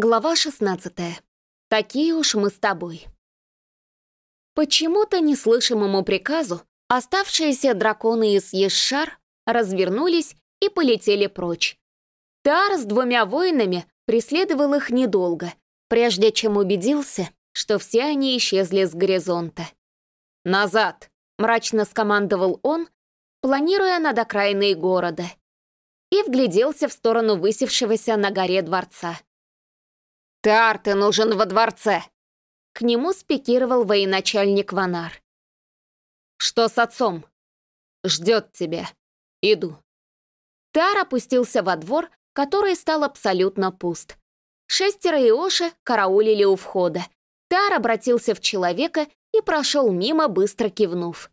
Глава 16. Такие уж мы с тобой. Почему-то неслышимому приказу оставшиеся драконы из Ешшар развернулись и полетели прочь. Тар с двумя воинами преследовал их недолго, прежде чем убедился, что все они исчезли с горизонта. «Назад!» — мрачно скомандовал он, планируя над окраиной города, и вгляделся в сторону высевшегося на горе дворца. «Тар, ты нужен во дворце!» К нему спикировал военачальник Ванар. «Что с отцом?» «Ждет тебя. Иду». Тар опустился во двор, который стал абсолютно пуст. Шестеро Иоши караулили у входа. Тар обратился в человека и прошел мимо, быстро кивнув.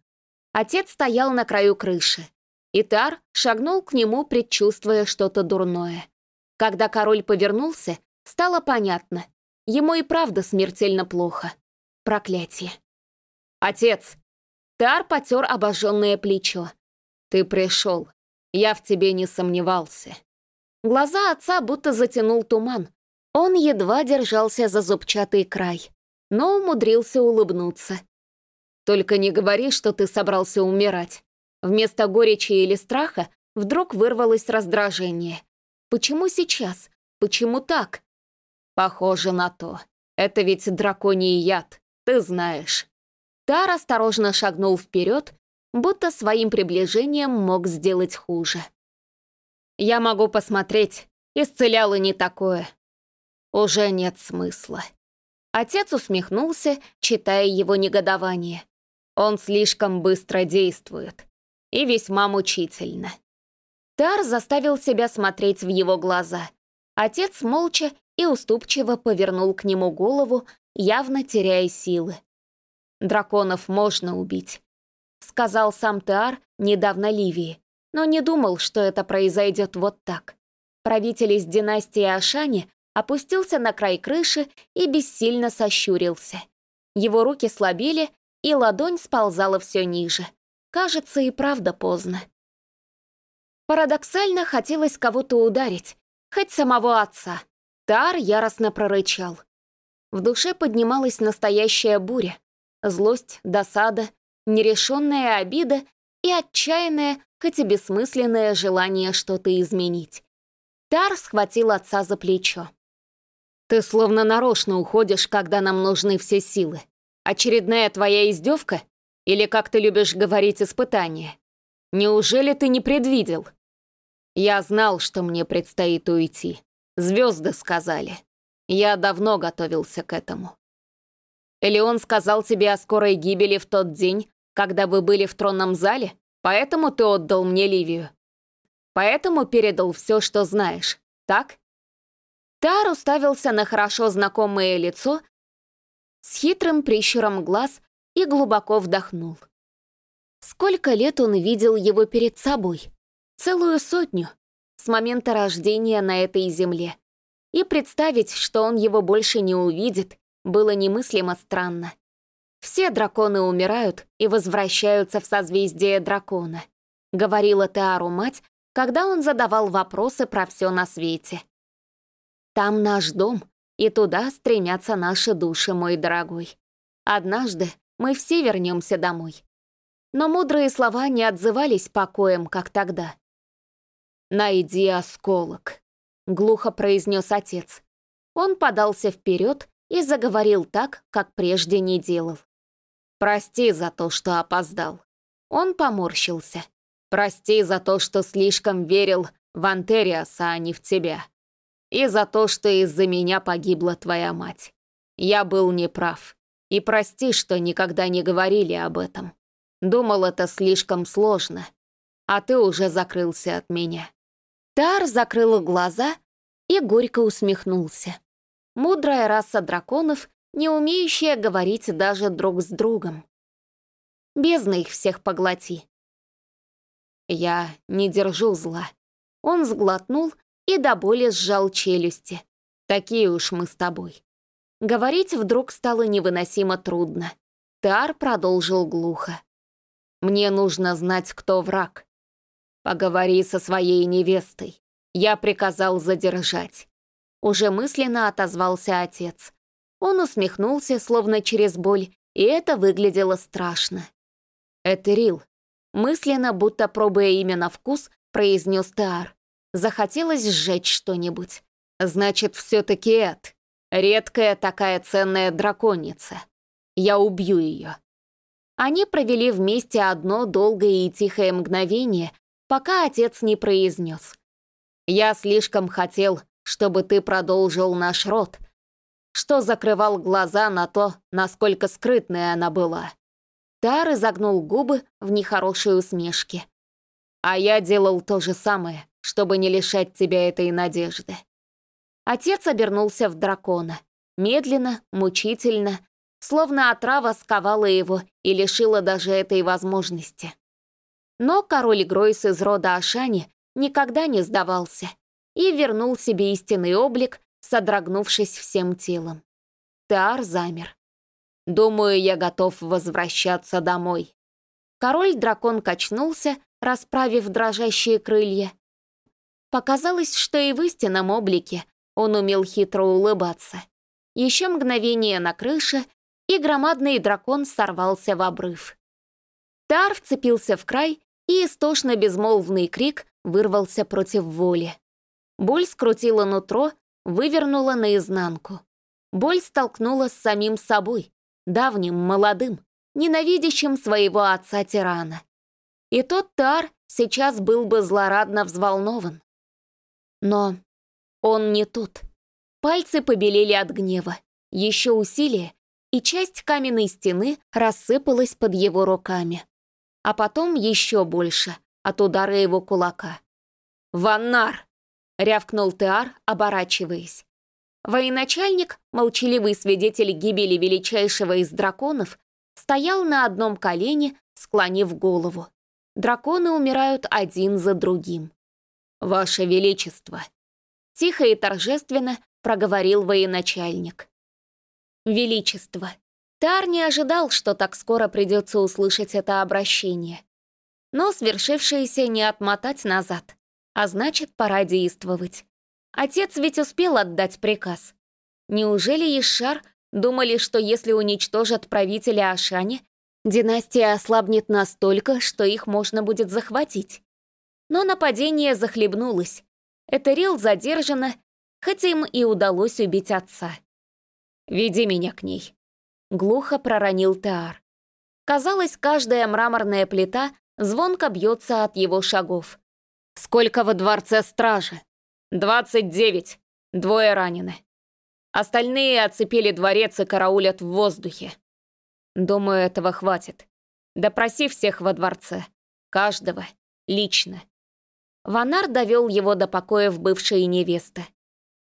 Отец стоял на краю крыши. И Тар шагнул к нему, предчувствуя что-то дурное. Когда король повернулся, Стало понятно. Ему и правда смертельно плохо. Проклятие. «Отец!» Тар потер обожженное плечо. «Ты пришел. Я в тебе не сомневался». Глаза отца будто затянул туман. Он едва держался за зубчатый край, но умудрился улыбнуться. «Только не говори, что ты собрался умирать». Вместо горечи или страха вдруг вырвалось раздражение. «Почему сейчас? Почему так? «Похоже на то. Это ведь драконий яд, ты знаешь». Тар осторожно шагнул вперед, будто своим приближением мог сделать хуже. «Я могу посмотреть, исцеляло не такое. Уже нет смысла». Отец усмехнулся, читая его негодование. Он слишком быстро действует. И весьма мучительно. Тар заставил себя смотреть в его глаза. Отец молча и уступчиво повернул к нему голову, явно теряя силы. «Драконов можно убить», — сказал сам Теар недавно Ливии, но не думал, что это произойдет вот так. Правитель из династии Ашани опустился на край крыши и бессильно сощурился. Его руки слабели, и ладонь сползала все ниже. Кажется, и правда поздно. Парадоксально хотелось кого-то ударить, хоть самого отца. Тар яростно прорычал. В душе поднималась настоящая буря. Злость, досада, нерешенная обида и отчаянное, хоть и бессмысленное желание что-то изменить. Тар схватил отца за плечо. «Ты словно нарочно уходишь, когда нам нужны все силы. Очередная твоя издевка? Или, как ты любишь говорить, испытание? Неужели ты не предвидел?» «Я знал, что мне предстоит уйти», Звезды сказали. Я давно готовился к этому. Элеон сказал тебе о скорой гибели в тот день, когда вы были в тронном зале, поэтому ты отдал мне Ливию. Поэтому передал все, что знаешь, так? Тар уставился на хорошо знакомое лицо с хитрым прищуром глаз и глубоко вдохнул. Сколько лет он видел его перед собой? Целую сотню с момента рождения на этой земле. И представить, что он его больше не увидит, было немыслимо странно. «Все драконы умирают и возвращаются в созвездие дракона», говорила Теару мать, когда он задавал вопросы про все на свете. «Там наш дом, и туда стремятся наши души, мой дорогой. Однажды мы все вернемся домой». Но мудрые слова не отзывались покоем, как тогда. «Найди осколок», — глухо произнес отец. Он подался вперед и заговорил так, как прежде не делал. «Прости за то, что опоздал». Он поморщился. «Прости за то, что слишком верил в Антериаса, а не в тебя. И за то, что из-за меня погибла твоя мать. Я был неправ. И прости, что никогда не говорили об этом. Думал, это слишком сложно. А ты уже закрылся от меня. Тар закрыл глаза и горько усмехнулся. Мудрая раса драконов, не умеющая говорить даже друг с другом. Бездна их всех поглоти. Я не держу зла. Он сглотнул и до боли сжал челюсти. Такие уж мы с тобой. Говорить вдруг стало невыносимо трудно. Тар продолжил глухо. «Мне нужно знать, кто враг. Поговори со своей невестой. Я приказал задержать. уже мысленно отозвался отец. Он усмехнулся, словно через боль, и это выглядело страшно. «Это Рил», мысленно, будто пробуя имя на вкус, произнес Таар. Захотелось сжечь что-нибудь. Значит, все-таки Эд. Редкая такая ценная драконица. Я убью ее. Они провели вместе одно долгое и тихое мгновение, пока отец не произнес. «Я слишком хотел, чтобы ты продолжил наш род», что закрывал глаза на то, насколько скрытная она была. Тар изогнул губы в нехорошей усмешке. «А я делал то же самое, чтобы не лишать тебя этой надежды». Отец обернулся в дракона. Медленно, мучительно, словно отрава сковала его и лишила даже этой возможности. Но король Гройс из рода Ашани никогда не сдавался и вернул себе истинный облик, содрогнувшись всем телом. Таар замер. «Думаю, я готов возвращаться домой». Король-дракон качнулся, расправив дрожащие крылья. Показалось, что и в истинном облике он умел хитро улыбаться. Еще мгновение на крыше, и громадный дракон сорвался в обрыв. Тар вцепился в край, и истошно безмолвный крик вырвался против воли. Боль скрутила нутро, вывернула наизнанку. Боль столкнула с самим собой, давним, молодым, ненавидящим своего отца-тирана. И тот Тар сейчас был бы злорадно взволнован. Но он не тут. Пальцы побелели от гнева. Еще усилие, и часть каменной стены рассыпалась под его руками. А потом еще больше, от удара его кулака. «Ваннар!» — рявкнул Теар, оборачиваясь. Военачальник, молчаливый свидетель гибели величайшего из драконов, стоял на одном колене, склонив голову. Драконы умирают один за другим. «Ваше Величество!» Тихо и торжественно проговорил военачальник. Величество. Тар не ожидал, что так скоро придется услышать это обращение. Но свершившееся не отмотать назад, а значит, пора действовать. Отец ведь успел отдать приказ. Неужели Ишар думали, что если уничтожат правителя Ашани, династия ослабнет настолько, что их можно будет захватить? Но нападение захлебнулось. Этерил задержано, хотя им и удалось убить отца. «Веди меня к ней», — глухо проронил Теар. Казалось, каждая мраморная плита звонко бьется от его шагов. «Сколько во дворце стражи?» «Двадцать девять. Двое ранены. Остальные оцепили дворец и караулят в воздухе. Думаю, этого хватит. Допроси всех во дворце. Каждого. Лично». Ванар довел его до покоев бывшей невесты.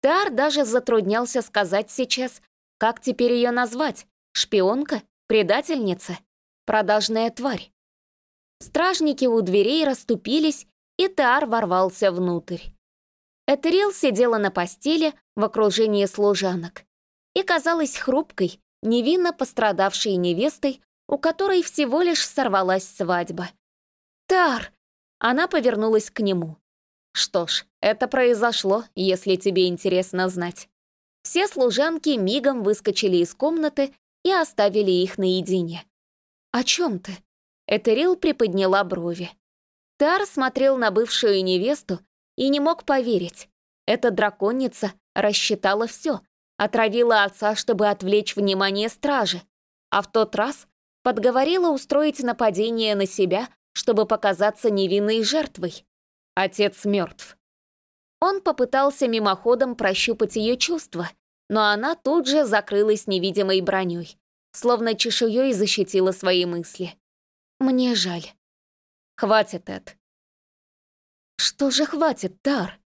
Тар даже затруднялся сказать сейчас, как теперь ее назвать? Шпионка? Предательница? Продажная тварь? Стражники у дверей расступились, и Таар ворвался внутрь. Этерил сидела на постели в окружении служанок и казалась хрупкой, невинно пострадавшей невестой, у которой всего лишь сорвалась свадьба. «Тар!» Она повернулась к нему. «Что ж, это произошло, если тебе интересно знать». Все служанки мигом выскочили из комнаты и оставили их наедине. «О чем ты?» Этерил приподняла брови. Тар смотрел на бывшую невесту и не мог поверить. Эта драконица рассчитала все, отравила отца, чтобы отвлечь внимание стражи, а в тот раз подговорила устроить нападение на себя, чтобы показаться невинной жертвой. Отец мертв. Он попытался мимоходом прощупать ее чувства, но она тут же закрылась невидимой броней, словно чешуей защитила свои мысли. «Мне жаль». «Хватит, Эд». «Что же хватит, Тар?»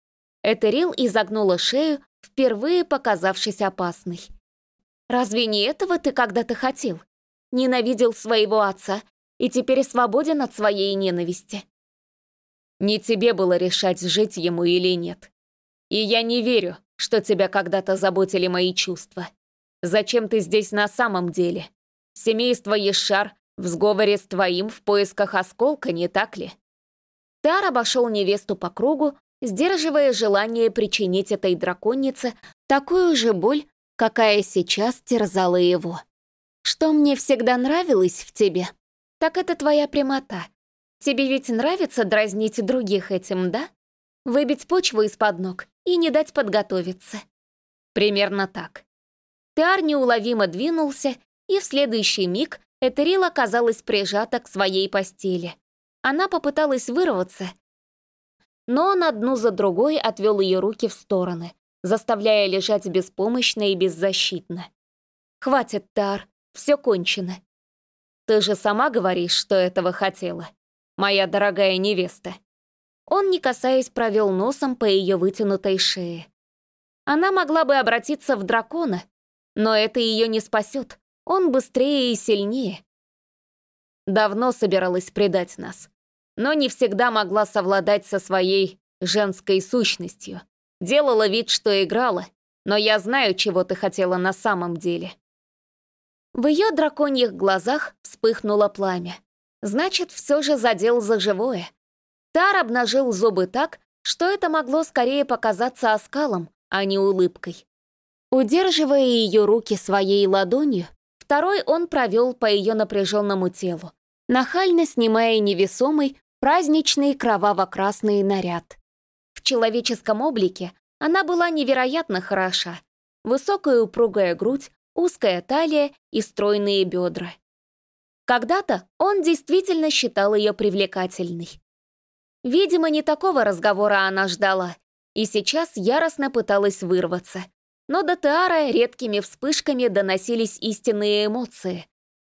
Этерил изогнула шею, впервые показавшись опасной. «Разве не этого ты когда-то хотел? Ненавидел своего отца и теперь свободен от своей ненависти?» Не тебе было решать, жить ему или нет. И я не верю, что тебя когда-то заботили мои чувства. Зачем ты здесь на самом деле? Семейство Ешар в сговоре с твоим в поисках осколка, не так ли?» Тар обошел невесту по кругу, сдерживая желание причинить этой драконице такую же боль, какая сейчас терзала его. «Что мне всегда нравилось в тебе, так это твоя прямота. Тебе ведь нравится дразнить других этим, да? Выбить почву из-под ног и не дать подготовиться». Примерно так. Теар неуловимо двинулся, и в следующий миг Этерил оказалась прижата к своей постели. Она попыталась вырваться, но он одну за другой отвел ее руки в стороны, заставляя лежать беспомощно и беззащитно. «Хватит, Тар, все кончено. Ты же сама говоришь, что этого хотела, моя дорогая невеста». Он, не касаясь, провел носом по ее вытянутой шее. Она могла бы обратиться в дракона, но это ее не спасет. Он быстрее и сильнее. Давно собиралась предать нас, но не всегда могла совладать со своей женской сущностью. Делала вид, что играла, но я знаю, чего ты хотела на самом деле. В ее драконьих глазах вспыхнуло пламя. Значит, все же задел за живое. Тар обнажил зубы так, что это могло скорее показаться оскалом, а не улыбкой. Удерживая ее руки своей ладонью, второй он провел по ее напряженному телу, нахально снимая невесомый, праздничный кроваво-красный наряд. В человеческом облике она была невероятно хороша. Высокая упругая грудь, узкая талия и стройные бедра. Когда-то он действительно считал ее привлекательной. Видимо, не такого разговора она ждала, и сейчас яростно пыталась вырваться. Но до Теара редкими вспышками доносились истинные эмоции.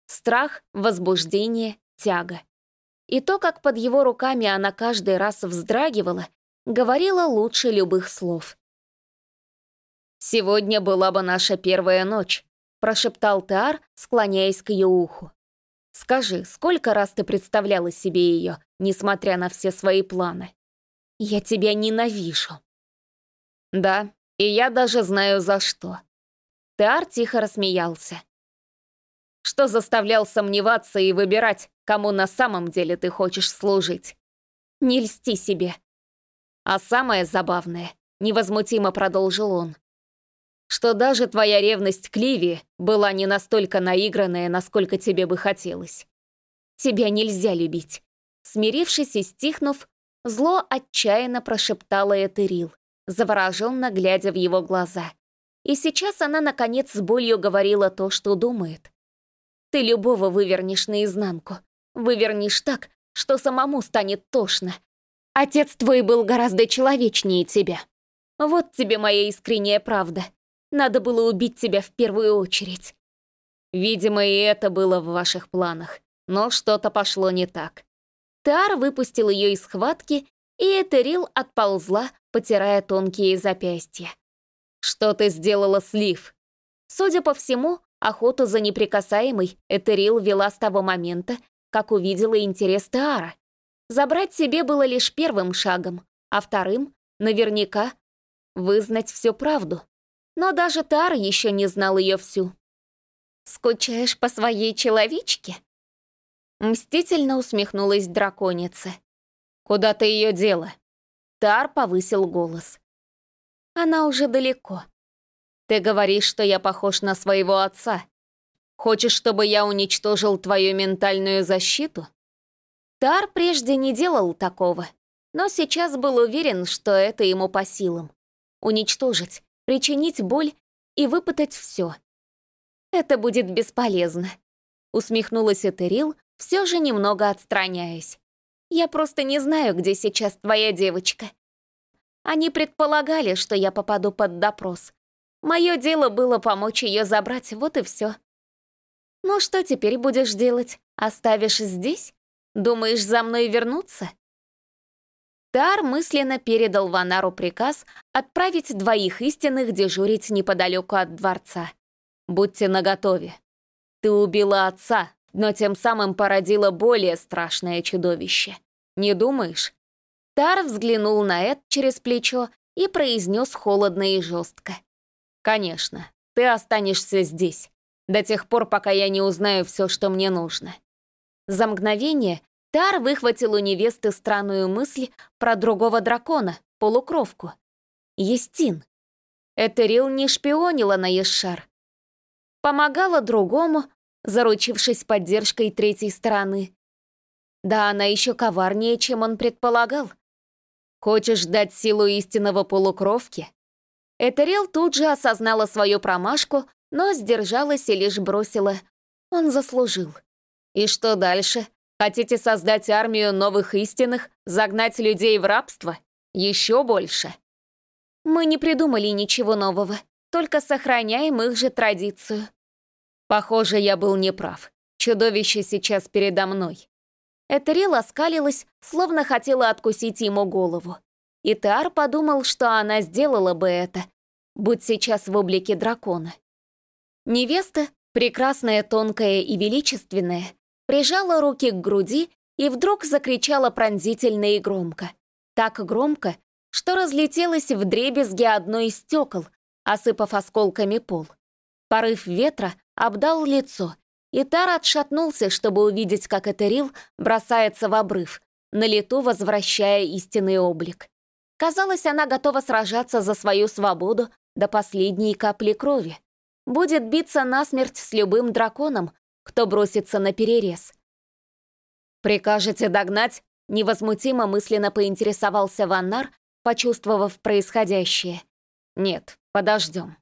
Страх, возбуждение, тяга. И то, как под его руками она каждый раз вздрагивала, говорило лучше любых слов. «Сегодня была бы наша первая ночь», — прошептал Теар, склоняясь к ее уху. «Скажи, сколько раз ты представляла себе ее, несмотря на все свои планы?» «Я тебя ненавижу». «Да, и я даже знаю за что». Теар тихо рассмеялся. «Что заставлял сомневаться и выбирать, кому на самом деле ты хочешь служить. Не льсти себе. А самое забавное, невозмутимо продолжил он, что даже твоя ревность к Ливи была не настолько наигранная, насколько тебе бы хотелось. Тебя нельзя любить. Смирившись и стихнув, зло отчаянно прошептала Этерил, завороженно глядя в его глаза. И сейчас она, наконец, с болью говорила то, что думает. «Ты любого вывернешь наизнанку, Вывернешь так, что самому станет тошно. Отец твой был гораздо человечнее тебя. Вот тебе моя искренняя правда. Надо было убить тебя в первую очередь. Видимо, и это было в ваших планах, но что-то пошло не так. Тар выпустил ее из схватки, и Этерил отползла, потирая тонкие запястья. «Что ты сделала с Лив?» Судя по всему, охоту за неприкасаемой Этерил вела с того момента, как увидела интерес Теара. Забрать себе было лишь первым шагом, а вторым, наверняка, вызнать всю правду. Но даже Теар еще не знал ее всю. «Скучаешь по своей человечке?» Мстительно усмехнулась драконица. «Куда ты ее дела?» Тар повысил голос. «Она уже далеко. Ты говоришь, что я похож на своего отца. Хочешь, чтобы я уничтожил твою ментальную защиту?» Тар прежде не делал такого, но сейчас был уверен, что это ему по силам. Уничтожить, причинить боль и выпытать все. «Это будет бесполезно», — усмехнулась Этерил, все же немного отстраняясь. «Я просто не знаю, где сейчас твоя девочка. Они предполагали, что я попаду под допрос. Мое дело было помочь ее забрать, вот и все. «Ну что теперь будешь делать? Оставишь здесь? Думаешь, за мной вернуться?» Тар мысленно передал Ванару приказ отправить двоих истинных дежурить неподалеку от дворца. «Будьте наготове. Ты убила отца, но тем самым породила более страшное чудовище. Не думаешь?» Тар взглянул на Эд через плечо и произнес холодно и жестко. «Конечно, ты останешься здесь до тех пор, пока я не узнаю все, что мне нужно. За мгновение Тар выхватил у невесты странную мысль про другого дракона, полукровку. Естин. Этерил не шпионила на Ешар. Помогала другому, заручившись поддержкой третьей стороны. Да она еще коварнее, чем он предполагал. Хочешь дать силу истинного полукровки? Этерил тут же осознала свою промашку, но сдержалась и лишь бросила. Он заслужил. И что дальше? Хотите создать армию новых истинных, загнать людей в рабство? Еще больше? Мы не придумали ничего нового, только сохраняем их же традицию. Похоже, я был неправ. Чудовище сейчас передо мной. Этерил оскалилась, словно хотела откусить ему голову. И Теар подумал, что она сделала бы это, будь сейчас в облике дракона. Невеста, прекрасная, тонкая и величественная, прижала руки к груди и вдруг закричала пронзительно и громко. Так громко, что разлетелось в дребезги одно из стекол, осыпав осколками пол. Порыв ветра обдал лицо, и Тар отшатнулся, чтобы увидеть, как Этерил бросается в обрыв, на лету возвращая истинный облик. Казалось, она готова сражаться за свою свободу до последней капли крови. Будет биться насмерть с любым драконом, кто бросится на перерез. «Прикажете догнать?» — невозмутимо мысленно поинтересовался Ваннар, почувствовав происходящее. «Нет, подождем».